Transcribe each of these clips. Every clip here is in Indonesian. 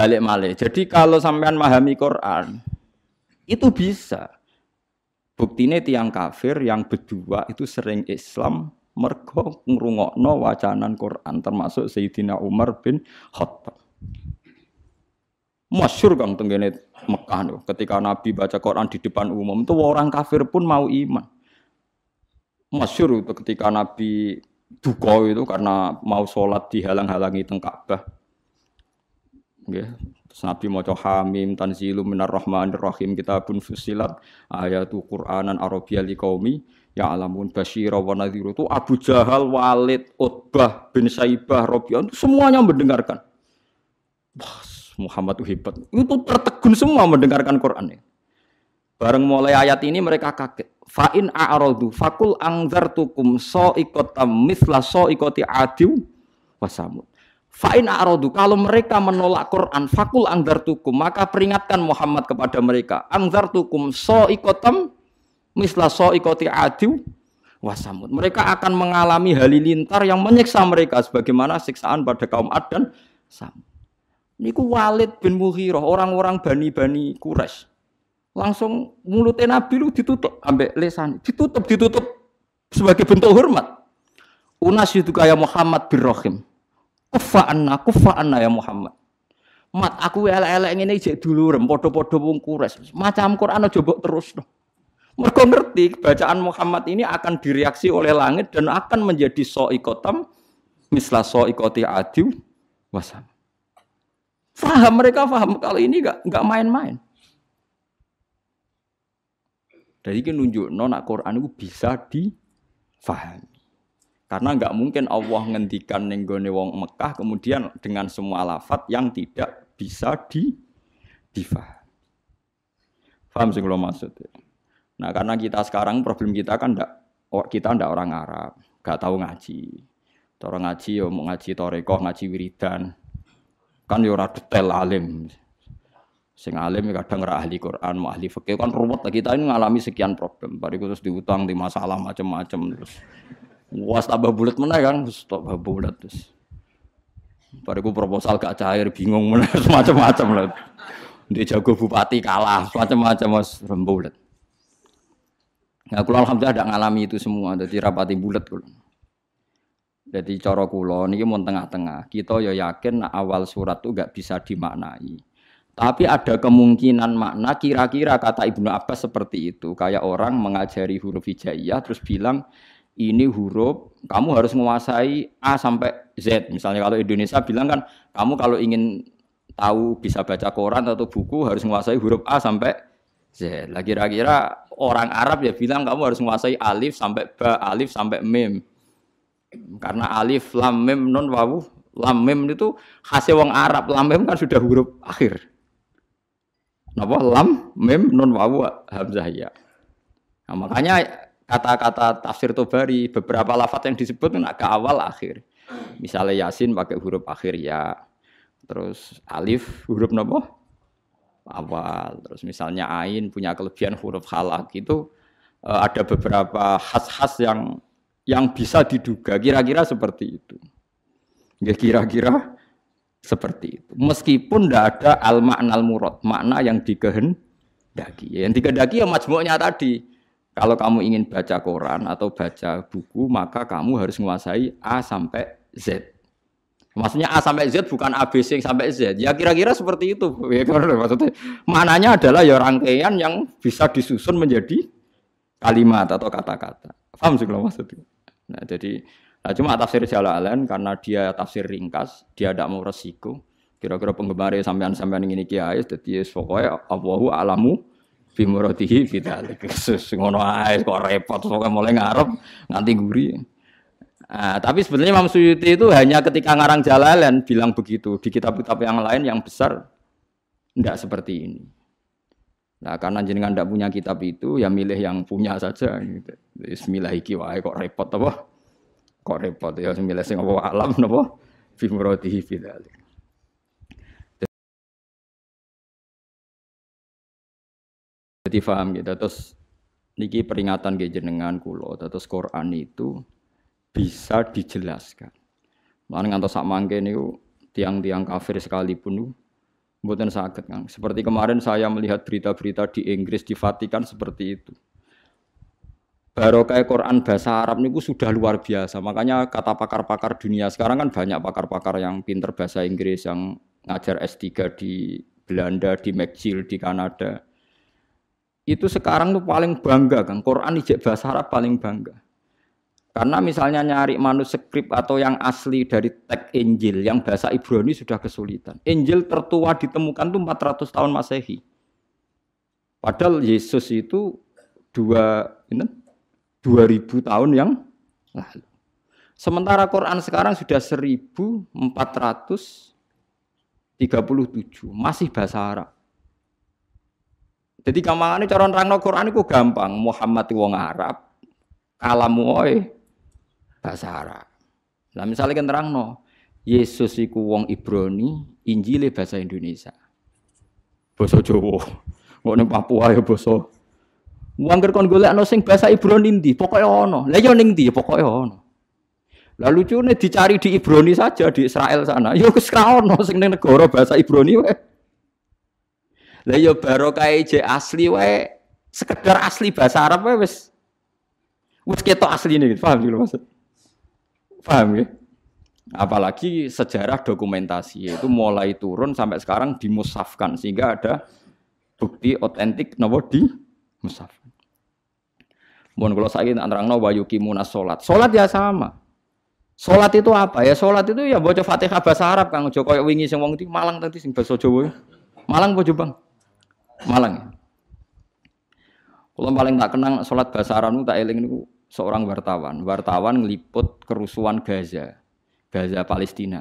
balik malih. Jadi kalau sampean memahami Quran itu bisa. Buktinya tiang kafir yang berdua itu sering Islam mergo ngrungokno wacanan Quran termasuk Sayyidina Umar bin Khattab. Masyur kang tenggene Mekah nih, ketika Nabi baca Quran di depan umum itu orang kafir pun mau iman. Masyur itu ketika Nabi duka itu karena mau sholat dihalang-halangi teng Ka'bah. Nggih, Terus Nabi maca Hamim tanzilu minar rahmanir rahim kitabun fusilat ayatu Qur'anan Arabiyya liqaumi ya alamun basyira wa nadhiru itu Abu Jahal, Walid, Utbah bin Saibah, Rabi'ah itu semuanya mendengarkan. Wah, Muhammad itu hebat. Itu tertegun semua mendengarkan Quran. Bareng mulai ayat ini mereka kaget. Fa'in a'radu fakul angzartukum so ikotam misla ikoti adiw wasamud. Fa'in a'radu kalau mereka menolak Quran fakul angzartukum maka peringatkan Muhammad kepada mereka angzartukum so ikotam misla so ikoti adiw wasamud. Mereka akan mengalami halilintar yang menyiksa mereka sebagaimana siksaan pada kaum Ad dan Samud. Niku Walid bin Mughirah, orang-orang bani-bani Quraisy. Langsung mulutnya Nabi lu ditutup ambek lesan, ditutup ditutup sebagai bentuk hormat. Unas itu kayak Muhammad bin Rahim. Kufa anna, kufa anna ya Muhammad. Mat aku elek-elek ngene jek dulu rem padha-padha wong Quraisy. Macam Quran aja mbok terus no. Mereka ngerti bacaan Muhammad ini akan direaksi oleh langit dan akan menjadi soikotam misla soikoti adiw wasam. Faham mereka faham kalau ini nggak nggak main-main. Jadi ini nunjuk nona Quran itu bisa difahami. Karena nggak mungkin Allah ngendikan nenggone wong Mekah kemudian dengan semua lafat yang tidak bisa di difahami. Faham sih kalau maksud Nah karena kita sekarang problem kita kan ndak kita ndak orang Arab, nggak tahu ngaji. Orang ngaji ya mau ngaji torekoh, ngaji wiridan, kan yo ora detail alim. Sing alim ya kadang ora ahli Quran, mau ahli fikih kan ruwet kita ini ngalami sekian problem. Bariku terus diutang di masalah macam-macam terus. Was tambah bulat mana kan, terus tambah bulat terus. Bariku proposal gak cair, bingung mana macam-macam lah. Dia jago bupati kalah, macam-macam mas rembulat. Nah, kalau alhamdulillah tidak ngalami itu semua, jadi rapati bulat kulo. Jadi cara kula niki mun tengah-tengah. Kita ya yakin awal surat itu gak bisa dimaknai. Tapi ada kemungkinan makna kira-kira kata Ibnu Abbas seperti itu. Kayak orang mengajari huruf hijaiyah terus bilang ini huruf kamu harus menguasai A sampai Z. Misalnya kalau Indonesia bilang kan kamu kalau ingin tahu bisa baca koran atau buku harus menguasai huruf A sampai Z. Lah kira-kira orang Arab ya bilang kamu harus menguasai alif sampai ba, alif sampai mim. Karena alif, lam, mim, non, wawu, lam, mim itu hasil wong Arab. Lam, mim kan sudah huruf akhir. Napa? Lam, mim, non, wawu, hamzah ya. Nah, makanya kata-kata tafsir Tobari beberapa lafat yang disebut kan ke awal akhir. Misalnya Yasin pakai huruf akhir ya. Terus alif huruf napa? Awal. Terus misalnya ain punya kelebihan huruf halak itu eh, ada beberapa khas-khas yang yang bisa diduga kira-kira seperti itu. Ya kira-kira seperti itu. Meskipun tidak ada al makna al murad, makna yang dikehendaki. Yang dikehendaki ya majmu'nya tadi. Kalau kamu ingin baca koran atau baca buku, maka kamu harus menguasai A sampai Z. Maksudnya A sampai Z bukan A B C sampai Z. Ya kira-kira seperti itu. Ya, maksudnya maknanya adalah ya rangkaian yang bisa disusun menjadi kalimat atau kata-kata. Paham sih kalau maksudnya? Nah, jadi nah cuma tafsir Jalalain karena dia tafsir ringkas, dia tidak mau resiko. Kira-kira penggemar sampean-sampean ini kiai, jadi pokoknya Allahu alamu bimuratihi fitalik. Ngono ae kok repot pokoknya mulai ngarep nganti guri. Nah, tapi sebenarnya Imam Suyuti itu hanya ketika ngarang Jalalain bilang begitu. Di kitab-kitab yang lain yang besar tidak seperti ini. Nah, karena jenengan tidak punya kitab itu, ya milih yang punya saja. Gitu. Bismillah iki wae kok repot apa? Kok repot ya milih sing apa alam napa? Fi muradihi Jadi paham gitu. Terus niki peringatan ke jenengan kula, terus Quran itu bisa dijelaskan. Mana ngantos sak mangke niku tiang-tiang kafir sekalipun Mboten sakit Kang. Seperti kemarin saya melihat berita-berita di Inggris di Vatikan seperti itu. Barokah Quran bahasa Arab niku sudah luar biasa. Makanya kata pakar-pakar dunia sekarang kan banyak pakar-pakar yang pinter bahasa Inggris yang ngajar S3 di Belanda, di McGill, di Kanada. Itu sekarang tuh paling bangga kan. Quran ijek bahasa Arab paling bangga. Karena misalnya nyari manuskrip atau yang asli dari teks Injil yang bahasa Ibrani sudah kesulitan. Injil tertua ditemukan tuh 400 tahun Masehi. Padahal Yesus itu dua ini, 2000 tahun yang lalu. Sementara Quran sekarang sudah 1437 masih bahasa Arab. Jadi gampangane cara nerangno Quran itu gampang. Muhammad wong Arab, kalamu oi bahasa Arab. Nah misalnya kan terang no, Yesus iku wong Ibrani, Injile bahasa Indonesia. Basa Jawa. Kok ning Papua ya basa. Wong kon golekno sing bahasa Ibrani ndi, pokoke ono. Lah ya ning ndi, pokoke ono. Lah lucune dicari di Ibrani saja di Israel sana. Ya wis ra ono sing ning negara bahasa Ibrani wae. Lah ya barokah je asli wae sekedar asli bahasa Arab wae wis wis ketok asline gitu. Paham gitu maksud? Paham ya? Apalagi sejarah dokumentasi itu mulai turun sampai sekarang dimusafkan sehingga ada bukti otentik nopo di musaf. Mohon kalau saya ingin antara wa yukimuna solat. Solat ya sama. Solat itu apa ya? Solat itu ya baca Fatihah bahasa Arab Kang Joko wingi sing wong iki Malang tadi sing bahasa Jawa. Malang apa Bang? Malang. Kalau paling tak kenang solat bahasa Arab itu tak eling niku seorang wartawan. Wartawan ngeliput kerusuhan Gaza, Gaza Palestina.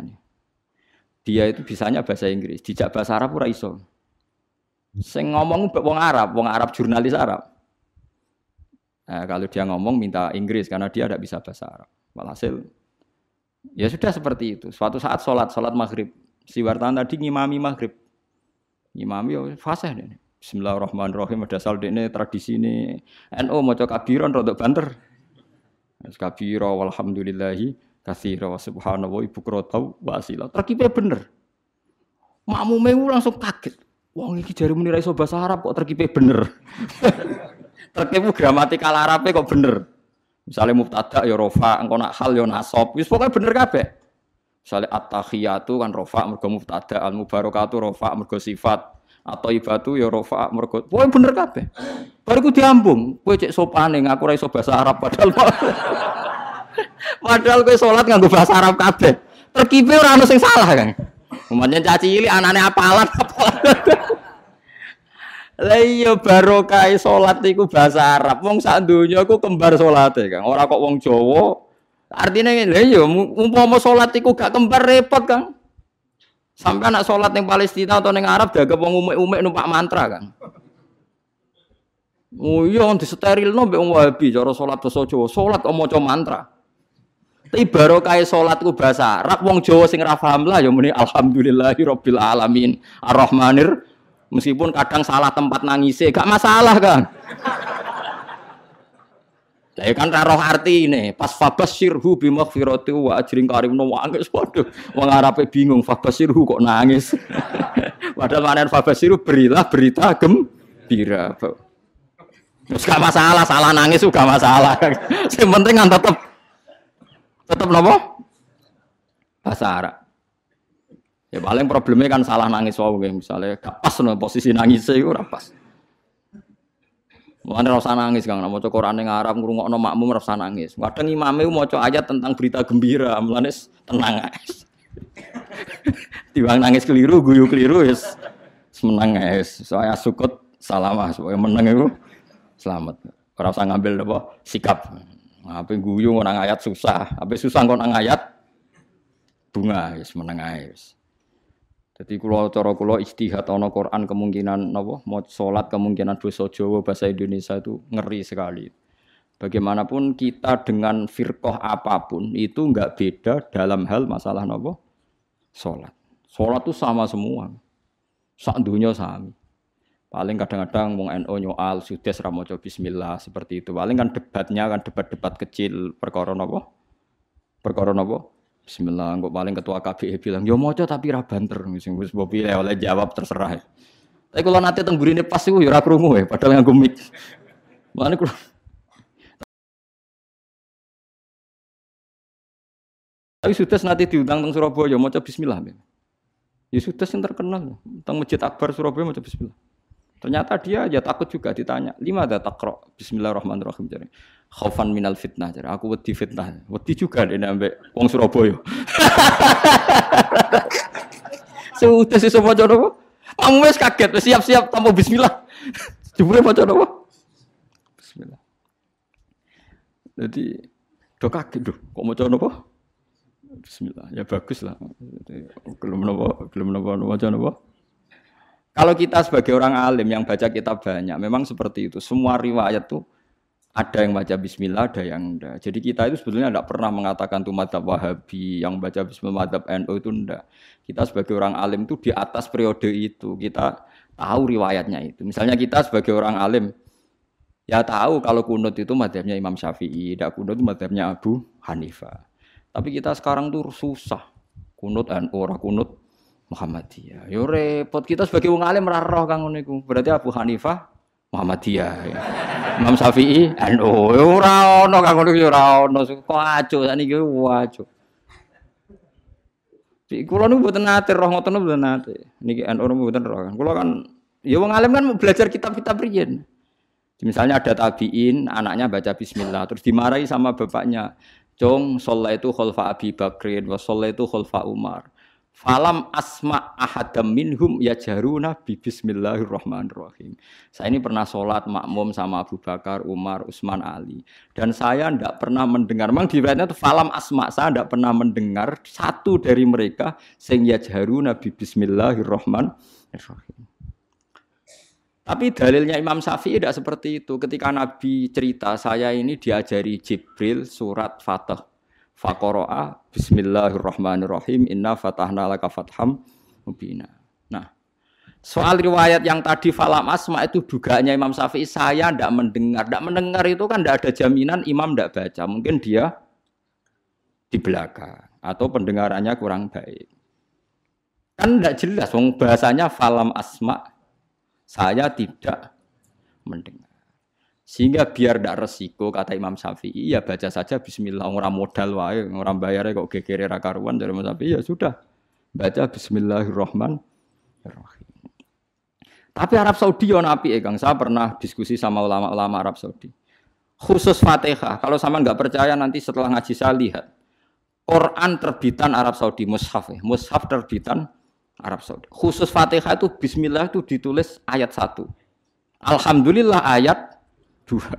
Dia itu bisanya bahasa Inggris, dijak bahasa Arab ora iso. Sing ngomong wong Arab, wong Arab jurnalis Arab. Nah, kalau dia ngomong minta Inggris karena dia tidak bisa bahasa Arab. Walhasil ya sudah seperti itu. Suatu saat sholat sholat maghrib, si wartawan tadi ngimami maghrib, ngimami ya fasih deh. Bismillahirrahmanirrahim. Ada saldo ini tradisi ini. NU mau coba kabiron rodok banter. Kabira walhamdulillahi kathira wa subhanallah ibu krotau wa asila. Terkipe bener. Makmume langsung kaget. Wong iki jari muni iso bahasa Arab kok terkipe bener. terkipe gramatikal Arabe kok bener. Misalnya mubtada ya rofa, engko nak hal ya nasab. Wis pokoke bener kabeh. Misalnya at-tahiyatu kan rofa mergo mubtada, al-mubarakatu rofa mergo sifat atau ibatu ya rofa mergo. Pokoke bener kabeh. Baru ku diambung, kowe cek sopane ngaku ora iso bahasa Arab padahal padahal kowe salat nganggo bahasa Arab kabeh. Terkipe ora ono sing salah kan. Umpamanya caci cilik anane apalan apalan. Lah iya barokah salat iku bahasa Arab. Wong sak donya iku kembar salate, Kang. Ora kok wong Jawa. Artinya lha iya umpama salat iku gak kembar repot, Kang. Sampai anak sholat yang Palestina atau yang Arab jaga wong umek-umek numpak mantra kan. Oh iya di steril no wong Wahabi cara sholat basa Jawa, sholat kok maca mantra. Tapi baru kaya sholat ku bahasa Arab wong Jawa sing ra lah ya muni alhamdulillahi rabbil alamin arrahmanir meskipun kadang salah tempat nangise gak masalah kan. Lah kan ra roh arti ini, pas fabasirhu bimaghfirati wa ajrin karim no nangis waduh wong Arabe bingung fabasirhu kok nangis. Padahal mana fabasirhu berilah berita gembira. Terus gak masalah, salah nangis juga masalah. Yang penting kan tetap tetap nopo bahasa Arab. Ya paling problemnya kan salah nangis wow, misalnya gak pas no, posisi nangis itu pas. Mulane rasa nangis Kang, maca Quran ning Arab ngrungokno makmum rasa nangis. Kadang imame maca ayat tentang berita gembira, mulane tenang guys. Timbang nangis keliru, guyu keliru wis menang guys. Soalnya sukut salamah supaya menang itu selamat. Ora usah ngambil apa sikap. Apa guyu nang ayat susah, apa susah nang ayat bunga wis menang guys. Jadi kalau cara kulo istihad ana Quran kemungkinan napa mau salat kemungkinan dosa Jawa bahasa Indonesia itu ngeri sekali. Bagaimanapun kita dengan firqah apa pun itu enggak beda dalam hal masalah napa salat. Salat itu sama semua. Sak dunia sama. Paling kadang-kadang wong NU nyoal sudah ra maca bismillah seperti itu. Paling kan debatnya kan debat-debat kecil perkara napa? Perkara napa? Bismillah, kok paling ketua KBI bilang, yo moco tapi ra banter, sing wis mbok pilih oleh jawab terserah. Tapi kalau nanti teng burine pas iku yo ora krungu ya, padahal nganggo mic. Mana kula Tapi sudah nanti diundang teng Surabaya maca bismillah. Ya sudah yang terkenal teng Masjid Akbar Surabaya maca bismillah. Ternyata dia ya takut juga ditanya, lima ada takro Bismillahirrahmanirrahim jadi. Khaufan minal fitnah jadi. Aku wedi fitnah, wedi juga deh nambah wong Surabaya. Sudah sih semua jodoh. Kamu wes kaget, siap-siap tanpa Bismillah. Jebule maca apa? Bismillah. Jadi do kaget do, kok maca apa? Bismillah. Ya bagus lah. Belum nopo, belum nopo, maca apa? Kalau kita sebagai orang alim yang baca kitab banyak, memang seperti itu. Semua riwayat tuh ada yang baca Bismillah, ada yang enggak. Jadi kita itu sebetulnya tidak pernah mengatakan tuh madhab Wahabi yang baca Bismillah madhab NU itu enggak. Kita sebagai orang alim itu di atas periode itu kita tahu riwayatnya itu. Misalnya kita sebagai orang alim ya tahu kalau kunut itu madhabnya Imam Syafi'i, tidak kunut itu madhabnya Abu Hanifah. Tapi kita sekarang tuh susah kunut NU, orang kunut Muhammadiyah. Yo repot kita sebagai wong alim roh kang ngono iku. Berarti Abu Hanifah Muhammadiyah. Ya. Imam Syafi'i NU. Ora ono kang ngono ora ono. Kok aco sakniki waco. Di kula niku mboten nate roh ngoten mboten nate. Niki NU mboten roh kan. Kula kan ya wong alim kan belajar kitab-kitab riyen. Misalnya ada tabiin, anaknya baca bismillah, terus dimarahi sama bapaknya. Cong, sholat itu khalfa Abi Bakrin, wa sholat itu khalfa Umar. Falam asma ahadam minhum ya jaruna bi bismillahirrahmanirrahim. Saya ini pernah sholat makmum sama Abu Bakar, Umar, Utsman, Ali. Dan saya tidak pernah mendengar, memang di itu falam asma, saya tidak pernah mendengar satu dari mereka sing ya jaruna bi bismillahirrahmanirrahim. Tapi dalilnya Imam Syafi'i tidak seperti itu. Ketika Nabi cerita, saya ini diajari Jibril surat Fatah. Fakoroa Bismillahirrahmanirrahim Inna fatahna laka fatham mubina. Nah, soal riwayat yang tadi falam asma itu dugaannya Imam Syafi'i saya tidak mendengar. Tidak mendengar itu kan tidak ada jaminan imam tidak baca. Mungkin dia di belakang atau pendengarannya kurang baik. Kan tidak jelas, bahasanya falam asma saya tidak mendengar. Sehingga biar tidak resiko kata Imam Syafi'i ya baca saja Bismillah orang modal wae orang bayar kok gegere rakaruan dari Imam Syafi'i ya sudah baca Bismillahirrahmanirrahim. Tapi Arab Saudi napi ya Kang. Saya pernah diskusi sama ulama-ulama Arab Saudi. Khusus Fatihah. Kalau sama nggak percaya nanti setelah ngaji saya lihat. Quran terbitan Arab Saudi, mushaf ya. Mushaf terbitan Arab Saudi. Khusus Fatihah itu Bismillah itu ditulis ayat satu. Alhamdulillah ayat dua.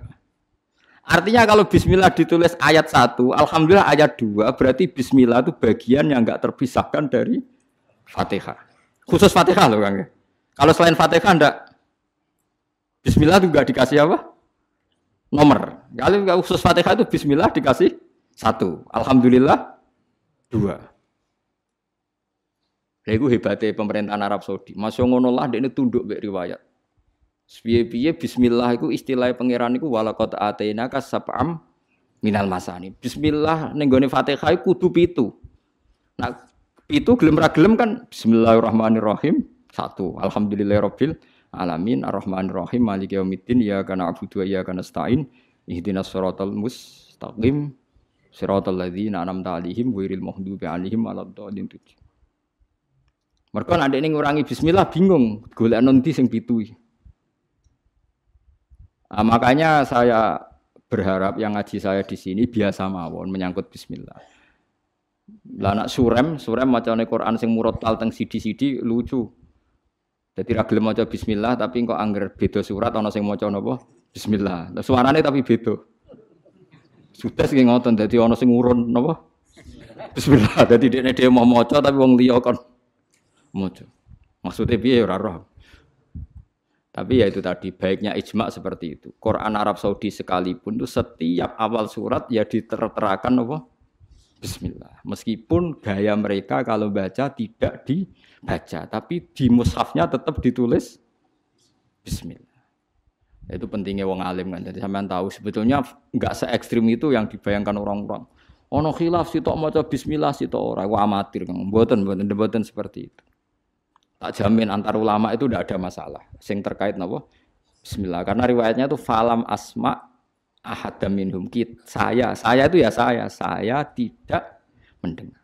Artinya kalau bismillah ditulis ayat satu, alhamdulillah ayat dua, berarti bismillah itu bagian yang enggak terpisahkan dari Fatihah. Khusus Fatihah loh Kang. Kalau selain Fatihah enggak bismillah juga dikasih apa? Nomor. Kalau khusus Fatihah itu bismillah dikasih satu, alhamdulillah dua. Itu hebatnya pemerintahan Arab Saudi. Masya ngono lah, ini tunduk be riwayat. Piye-piye bismillah itu istilah pangeran iku walaqad atainaka sab'am minal masani. Bismillah ning gone Fatihah kudu pitu. Nah, itu gelem ra gelem kan bismillahirrahmanirrahim. Satu. Alhamdulillahirabbil alamin arrahmanirrahim maliki yaumiddin ya kana abudu ya kana nasta'in ihdinas siratal mustaqim siratal ladzina an'amta 'alaihim ghairil maghdubi 'alaihim waladdallin. Mereka ada ini ngurangi bismillah bingung golek nanti sing pitu. Nah, makanya saya berharap yang ngaji saya di sini biasa mawon menyangkut bismillah. Lah anak surem, surem macam Quran sing murotal teng sidi-sidi lucu. Jadi ra gelem maca bismillah tapi kok angger beda surat ana sing maca napa? Bismillah. Lah suarane tapi beda. Sudah sing ngoten dadi ana sing urun napa? Bismillah. Dadi dekne dhewe mau maca tapi wong liya kon maca. Maksudnya piye ora roh. Tapi ya itu tadi baiknya ijma seperti itu. Quran Arab Saudi sekalipun itu setiap awal surat ya diterterakan apa? Bismillah. Meskipun gaya mereka kalau baca tidak dibaca, tapi di mushafnya tetap ditulis Bismillah. Itu pentingnya wong alim kan. Jadi sampean tahu sebetulnya nggak se ekstrim itu yang dibayangkan orang-orang. Ono khilaf sitok maca bismillah sitok ora, wa amatir Kang. Mboten mboten mboten seperti itu. Tak jamin antar ulama itu tidak ada masalah. Sing terkait napa? Bismillah. Karena riwayatnya itu falam asma ahad minhum kit. Saya, saya itu ya saya, saya tidak mendengar.